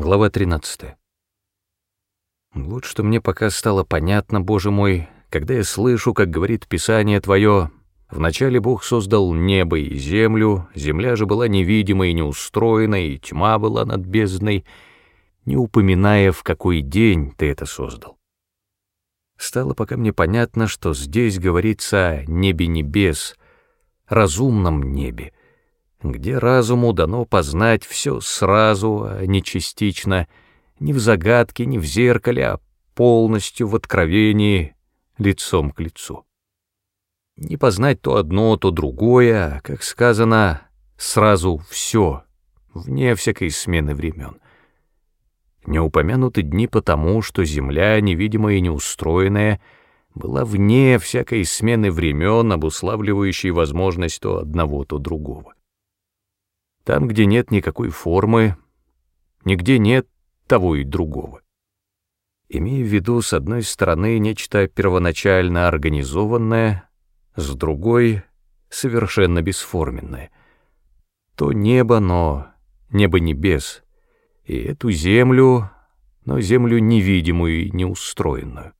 Глава 13. Вот что мне пока стало понятно, Боже мой, когда я слышу, как говорит Писание Твое, «Вначале Бог создал небо и землю, земля же была невидима и неустроена, и тьма была над бездной, не упоминая, в какой день Ты это создал». Стало пока мне понятно, что здесь говорится о небе небес, разумном небе, где разуму дано познать все сразу, а не частично, не в загадке, не в зеркале, а полностью в откровении, лицом к лицу. Не познать то одно, то другое, а, как сказано, сразу все, вне всякой смены времен. Не упомянуты дни потому, что земля, невидимая и неустроенная, была вне всякой смены времен, обуславливающей возможность то одного, то другого. Там, где нет никакой формы, нигде нет того и другого. Имея в виду, с одной стороны, нечто первоначально организованное, с другой — совершенно бесформенное. То небо, но небо небес, и эту землю, но землю невидимую и неустроенную.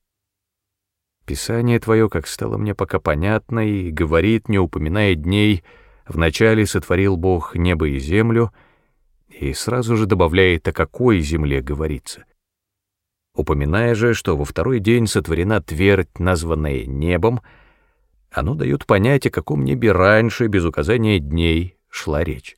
Писание твое, как стало мне пока понятно, и говорит, не упоминая дней — Вначале сотворил Бог небо и землю, и сразу же добавляет, о какой земле говорится. Упоминая же, что во второй день сотворена твердь, названная небом, оно дает понять, о каком небе раньше, без указания дней, шла речь.